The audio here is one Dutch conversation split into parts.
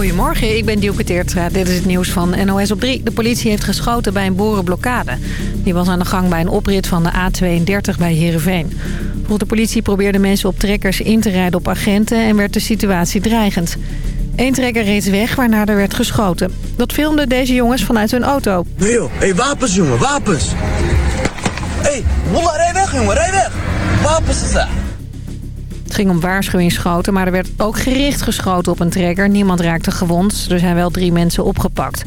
Goedemorgen, ik ben Dielke Teertra. Dit is het nieuws van NOS op 3. De politie heeft geschoten bij een borenblokkade. Die was aan de gang bij een oprit van de A32 bij Heerenveen. Volgens de politie probeerden mensen op trekkers in te rijden op agenten... en werd de situatie dreigend. Eén trekker reed weg, waarna er werd geschoten. Dat filmden deze jongens vanuit hun auto. Nee joh, hey, wapens jongen, wapens. Hé, hey, rij weg jongen, rij weg. Wapens is daar. Het ging om waarschuwingsschoten, maar er werd ook gericht geschoten op een trekker. Niemand raakte gewond. Er zijn wel drie mensen opgepakt.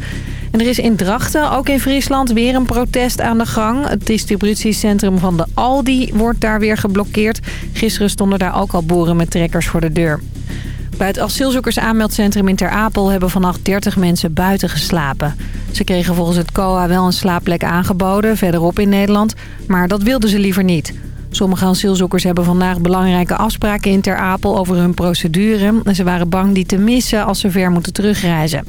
En er is in Drachten, ook in Friesland, weer een protest aan de gang. Het distributiecentrum van de Aldi wordt daar weer geblokkeerd. Gisteren stonden daar ook al boeren met trekkers voor de deur. Bij het asielzoekersaanmeldcentrum in Ter Apel hebben vannacht 30 mensen buiten geslapen. Ze kregen volgens het COA wel een slaapplek aangeboden, verderop in Nederland. Maar dat wilden ze liever niet. Sommige asielzoekers hebben vandaag belangrijke afspraken in Ter Apel over hun procedure. En ze waren bang die te missen als ze ver moeten terugreizen.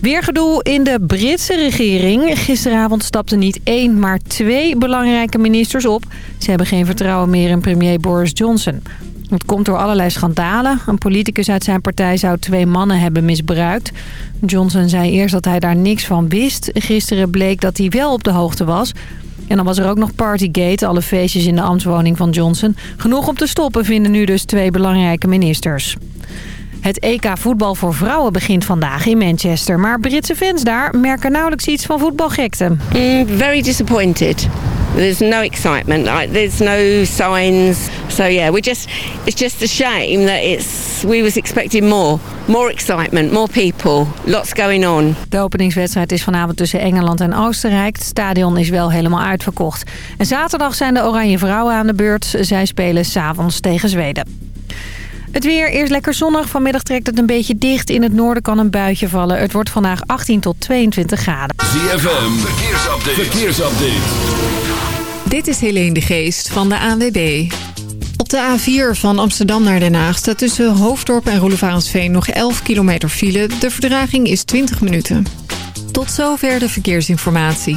Weer gedoe in de Britse regering. Gisteravond stapten niet één, maar twee belangrijke ministers op. Ze hebben geen vertrouwen meer in premier Boris Johnson. Het komt door allerlei schandalen. Een politicus uit zijn partij zou twee mannen hebben misbruikt. Johnson zei eerst dat hij daar niks van wist. Gisteren bleek dat hij wel op de hoogte was. En dan was er ook nog Partygate, alle feestjes in de ambtswoning van Johnson. Genoeg om te stoppen vinden nu dus twee belangrijke ministers. Het EK voetbal voor vrouwen begint vandaag in Manchester. Maar Britse fans daar merken nauwelijks iets van voetbalgekte. Mm, very disappointed. There's no excitement. Like, there's no signs. So yeah, we just it's just a shame that it's we was expecting more. More excitement, more people, lots going on. De openingswedstrijd is vanavond tussen Engeland en Oostenrijk. Het stadion is wel helemaal uitverkocht. En zaterdag zijn de Oranje Vrouwen aan de beurt. Zij spelen s'avonds tegen Zweden. Het weer, eerst lekker zonnig. Vanmiddag trekt het een beetje dicht. In het noorden kan een buitje vallen. Het wordt vandaag 18 tot 22 graden. ZFM, verkeersupdate. verkeersupdate. Dit is Helene de Geest van de ANWB. Op de A4 van Amsterdam naar Den Haag staat tussen Hoofddorp en Roelevarensveen nog 11 kilometer file. De verdraging is 20 minuten. Tot zover de verkeersinformatie.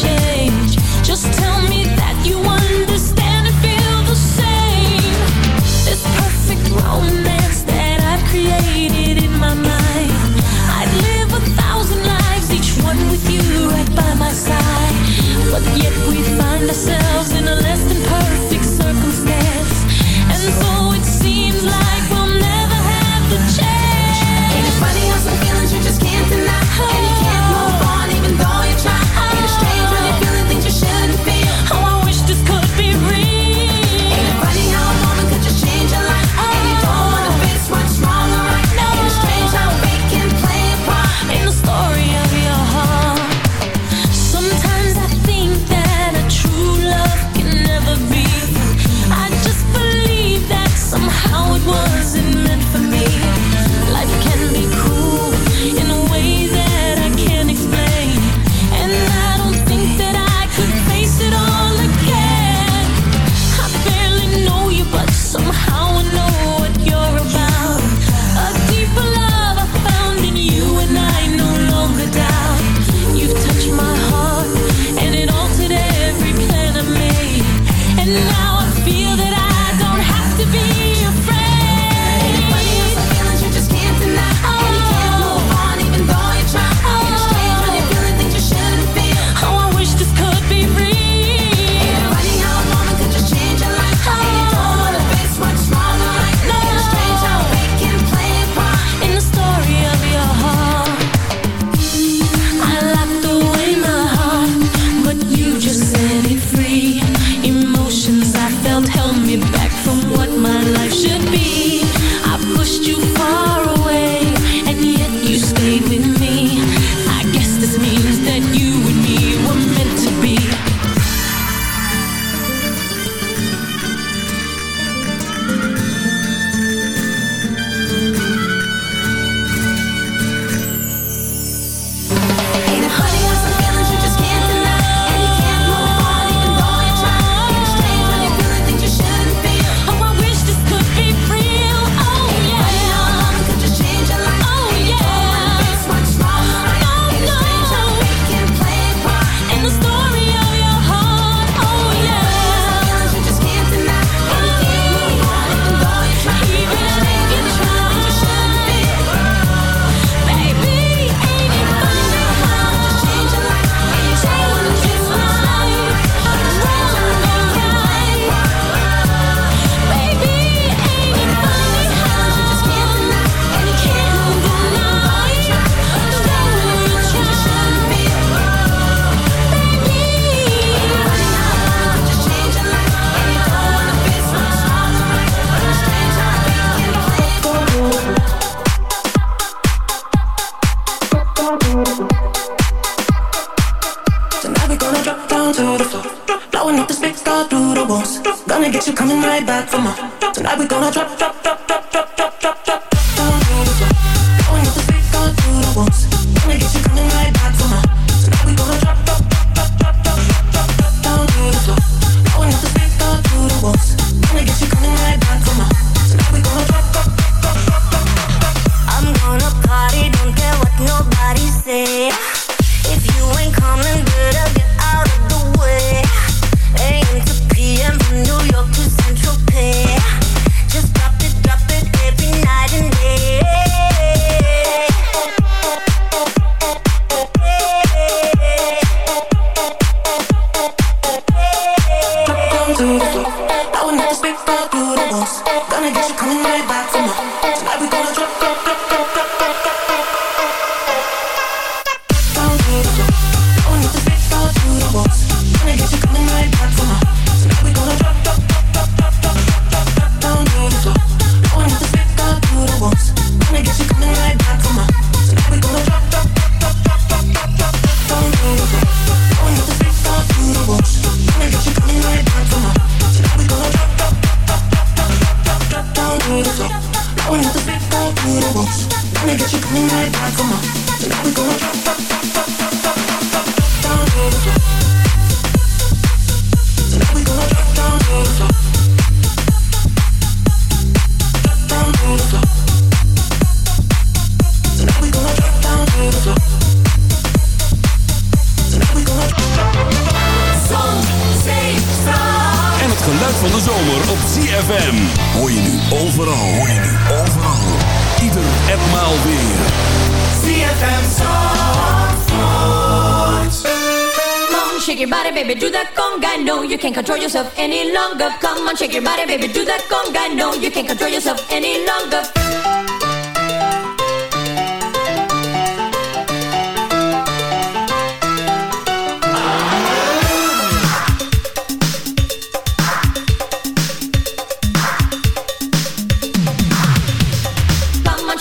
change.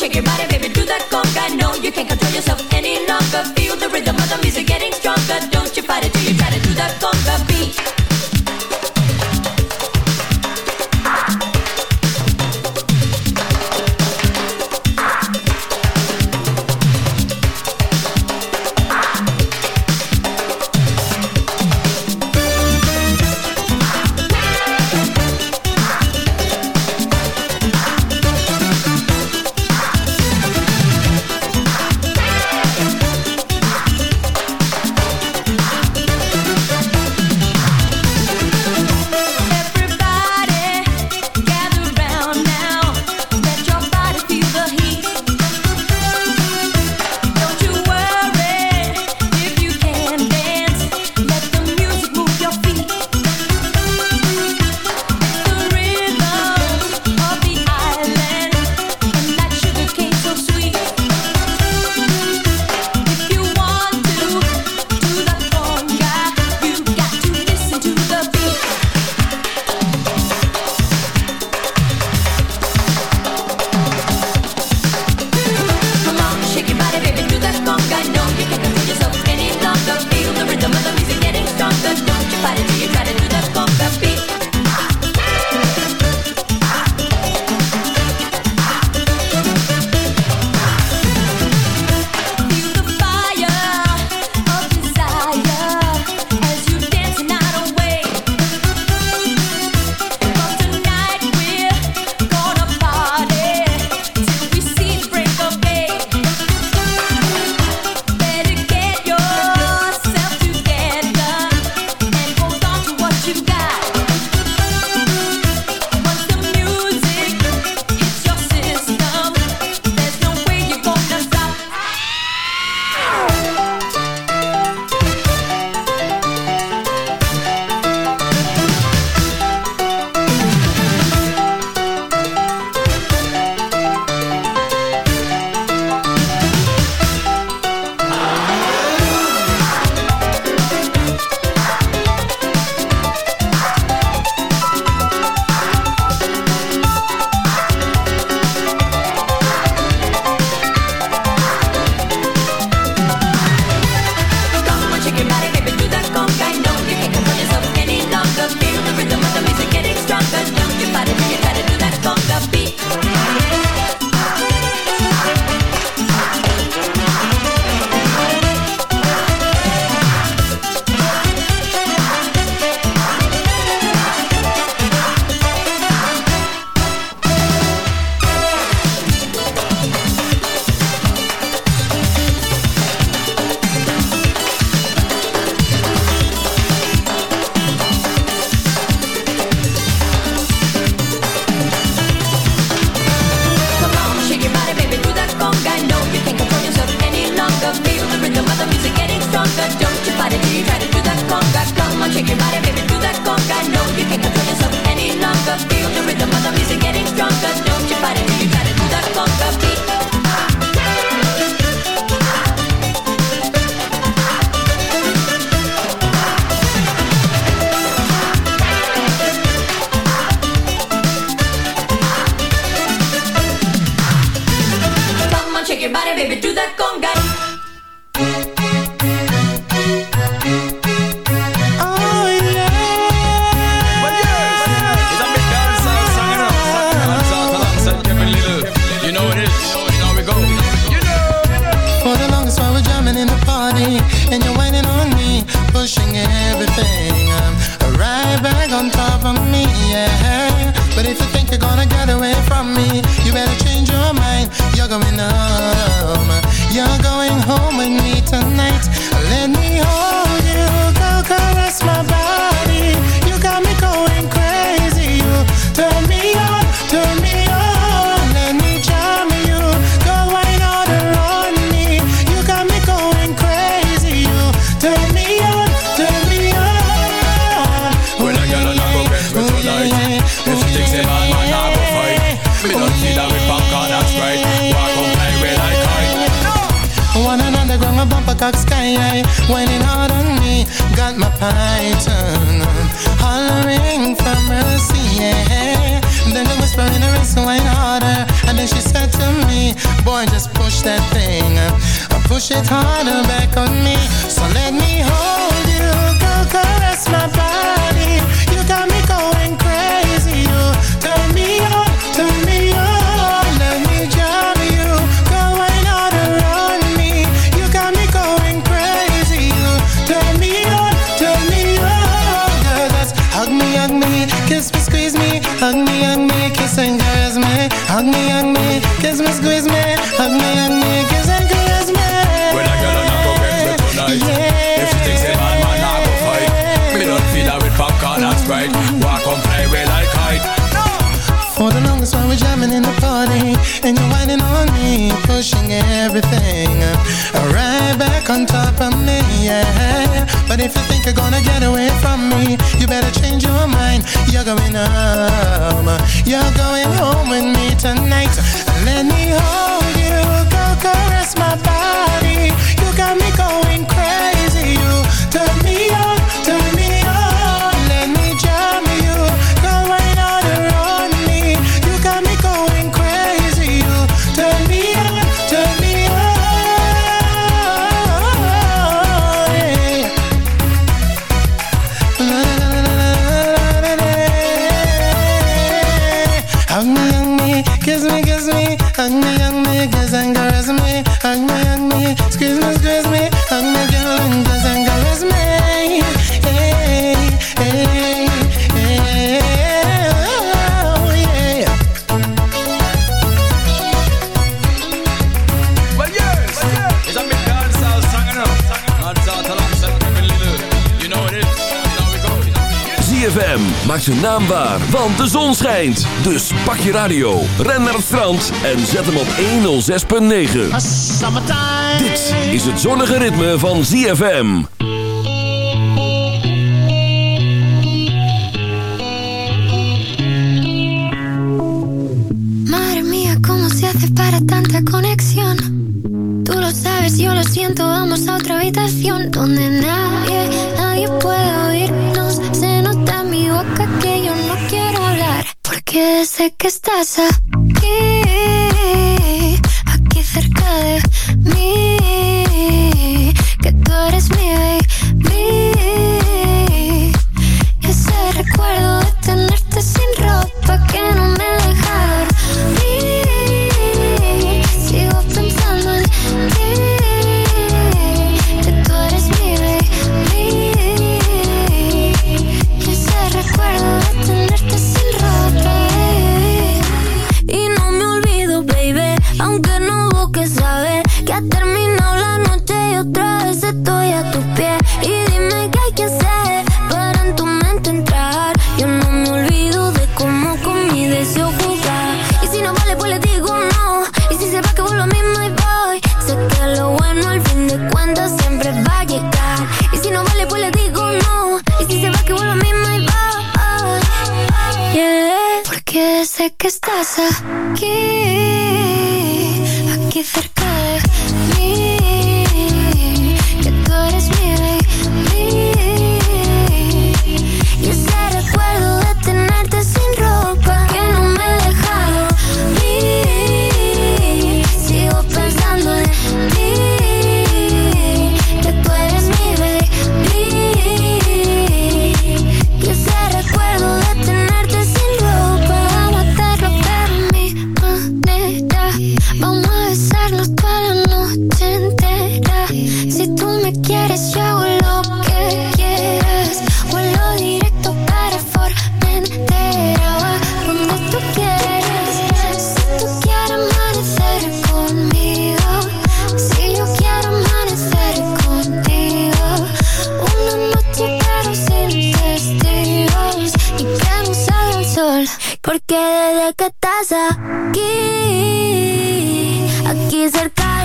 shake your body, baby, do that conga. No, you can't control yourself any longer. Feel the rhythm of the music getting stronger. Don't you fight it till you try to do that conga beat. body, baby, do that conga. to me. Boy, just push that thing Push it harder back on me. So let me hold you. right. Walk on play we like height. For the longest while we're jamming in the party And you're whining on me, pushing everything Right back on top of me, yeah. But if you think you're gonna get away from me You better change your mind, you're going home. You're going home with me tonight. Let me hold you, go caress my body. You got me going crazy Maak zijn naam waar, want de zon schijnt. Dus pak je radio, ren naar het strand en zet hem op 106.9. Dit is het zonnige ritme van ZFM. Madre mía, cómo se hace para tanta conexión. Tú lo sabes, yo lo siento, vamos a otra habitación donde che stessa. Porque desde que estás aquí, aquí cerca.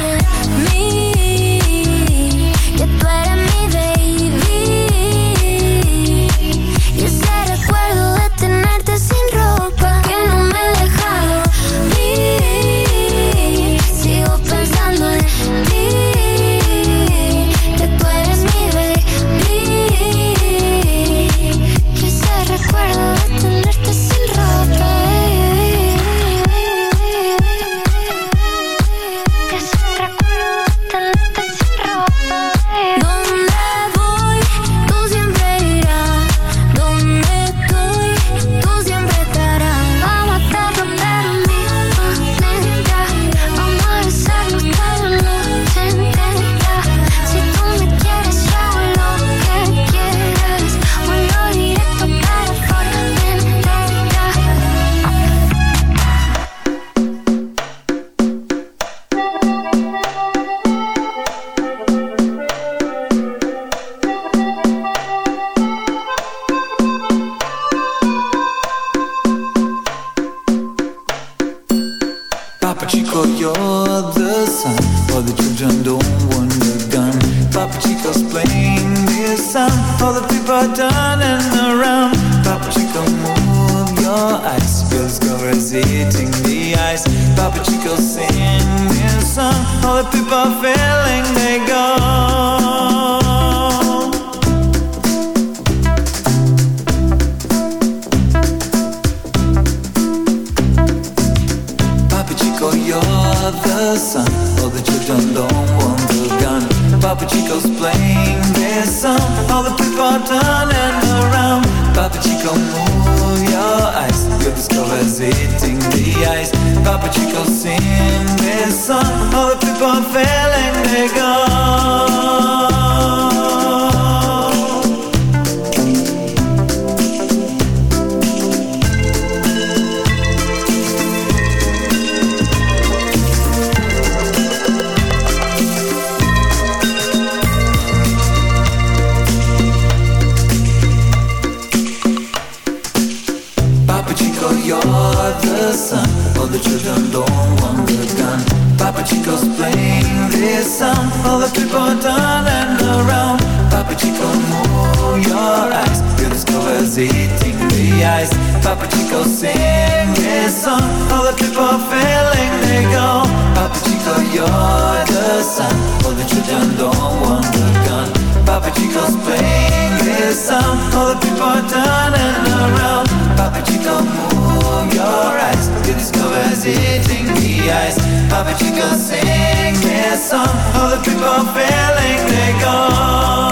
the sun. All the children don't want the gun. Papa Chico's playing this song. All the people are turning around. Papa Chico, move your eyes. Your discover's hitting the ice. Papa Chico, sing this song. All the people are failing, they're gone. Your eyes. Hitting the I bet you could sing this song. All the people feeling they're gone.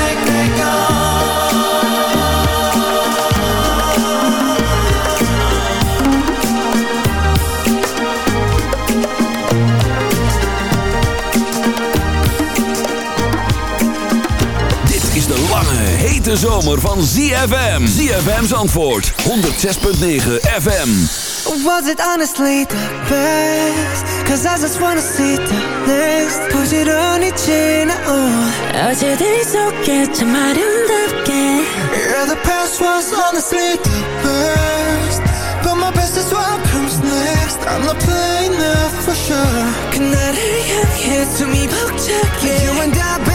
hete zomer van ZFM. ZFM's antwoord. 106.9 FM. Was it honestly the best? Cause I just wanna see the next. 부지런히 지나온 어제들이 속에 참 아름답게 Yeah, the past was honestly the best. But my best is what comes next. I'm not playing that for sure. 그날을 향해 숨이 벅차게 You and I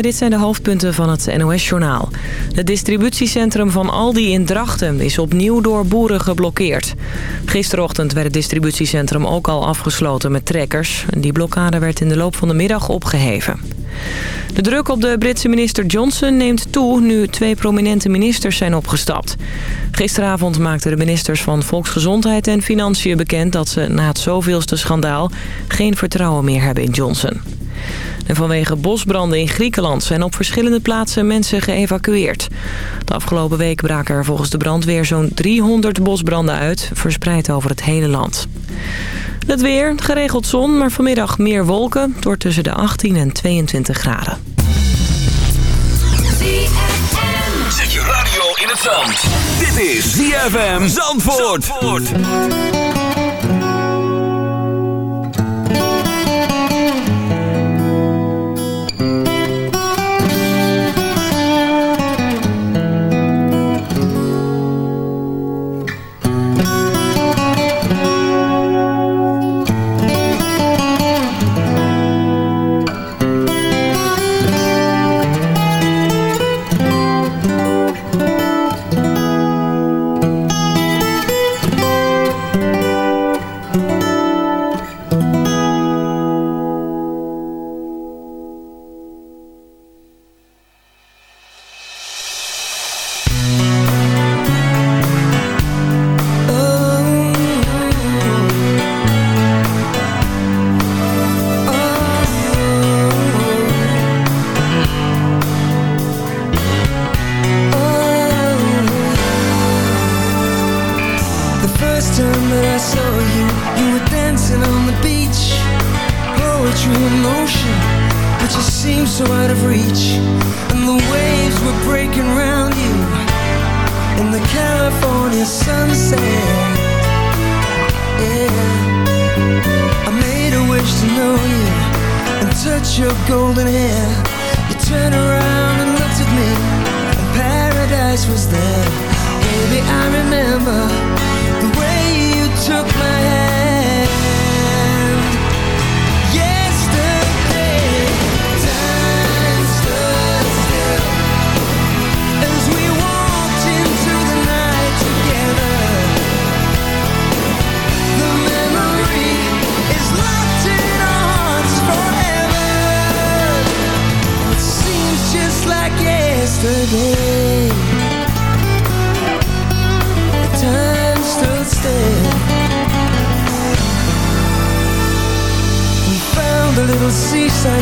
Dit zijn de hoofdpunten van het NOS-journaal. Het distributiecentrum van Aldi in Drachten is opnieuw door boeren geblokkeerd. Gisterochtend werd het distributiecentrum ook al afgesloten met trekkers. Die blokkade werd in de loop van de middag opgeheven. De druk op de Britse minister Johnson neemt toe nu twee prominente ministers zijn opgestapt. Gisteravond maakten de ministers van Volksgezondheid en Financiën bekend dat ze na het zoveelste schandaal geen vertrouwen meer hebben in Johnson. En vanwege bosbranden in Griekenland zijn op verschillende plaatsen mensen geëvacueerd. De afgelopen week braken er volgens de brandweer zo'n 300 bosbranden uit, verspreid over het hele land. Het weer, geregeld zon, maar vanmiddag meer wolken, door tussen de 18 en 22 graden. Zet je radio in het zand. Dit is ZFM Zandvoort. Zandvoort.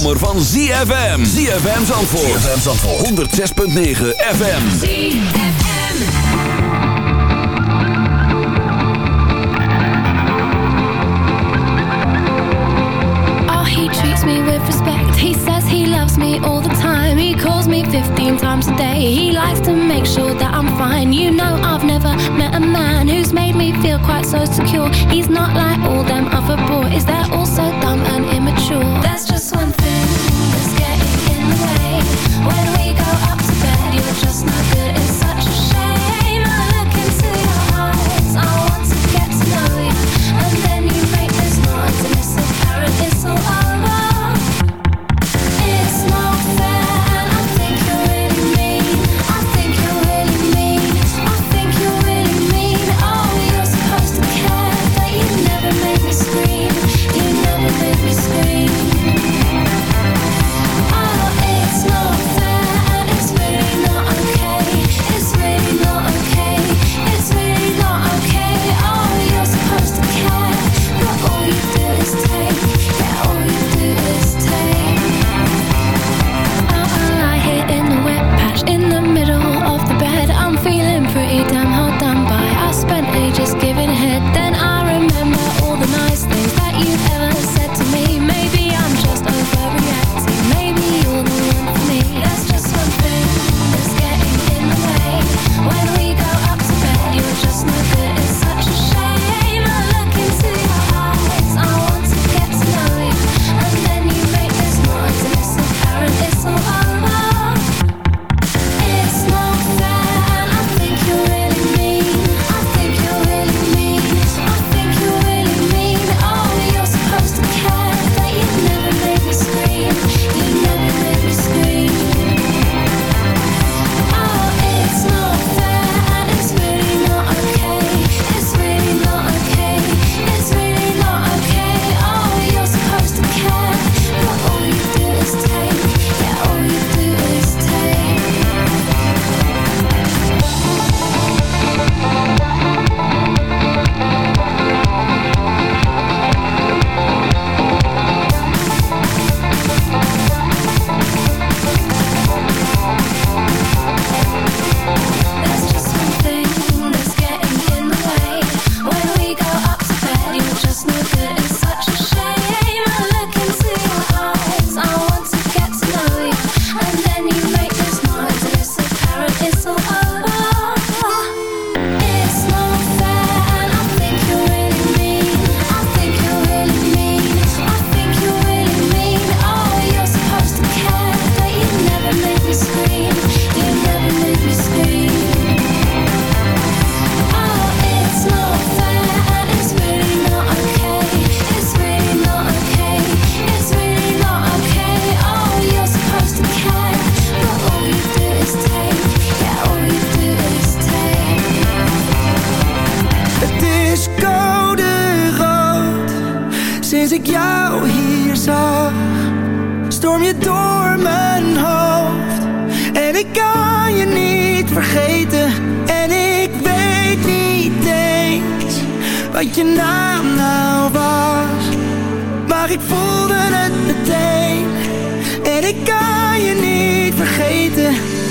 zomer van ZFM. ZFM Zandvoort. ZFM Zandvoort. 106.9 FM. ZFM. Oh, he treats me with respect. He says he loves me all the time. He calls me 15 times a day. He likes to make sure that I'm fine. You know I've never met a man who's made me feel quite so secure. He's not like all them other boys. They're all so dumb and immature. That's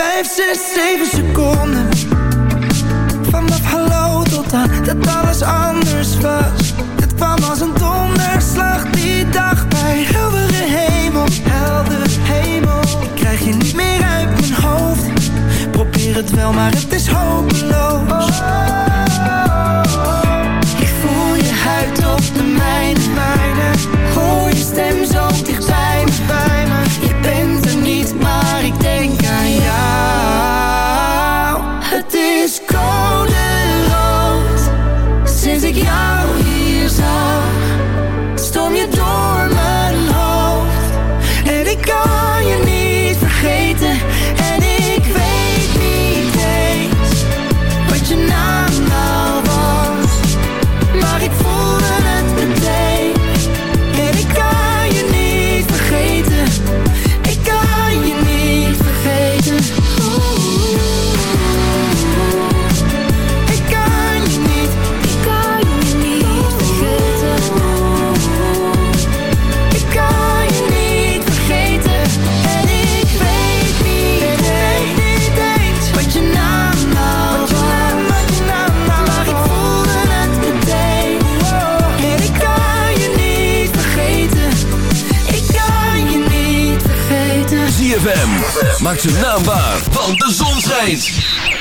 Vijf, zes, zeven seconden. Vanaf hallo tot aan dat alles anders was.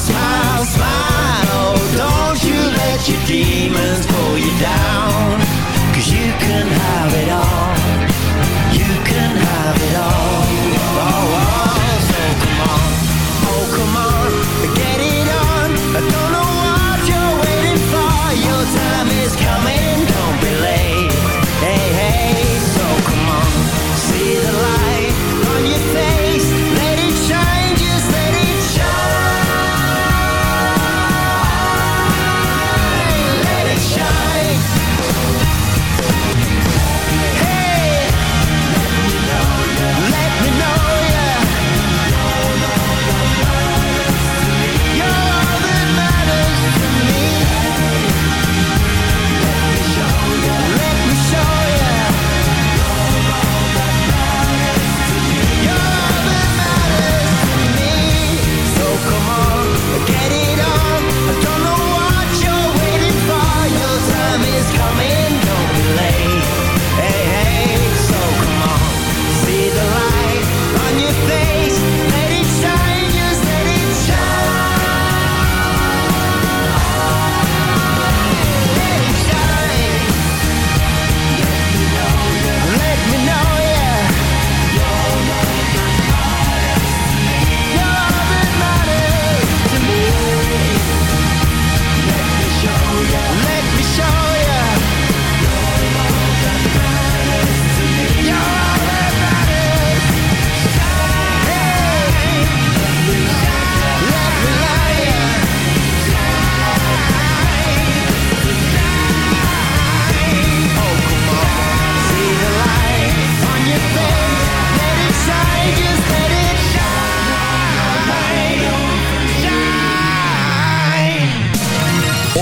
smile, smile. Oh, don't you let your demons pull you down.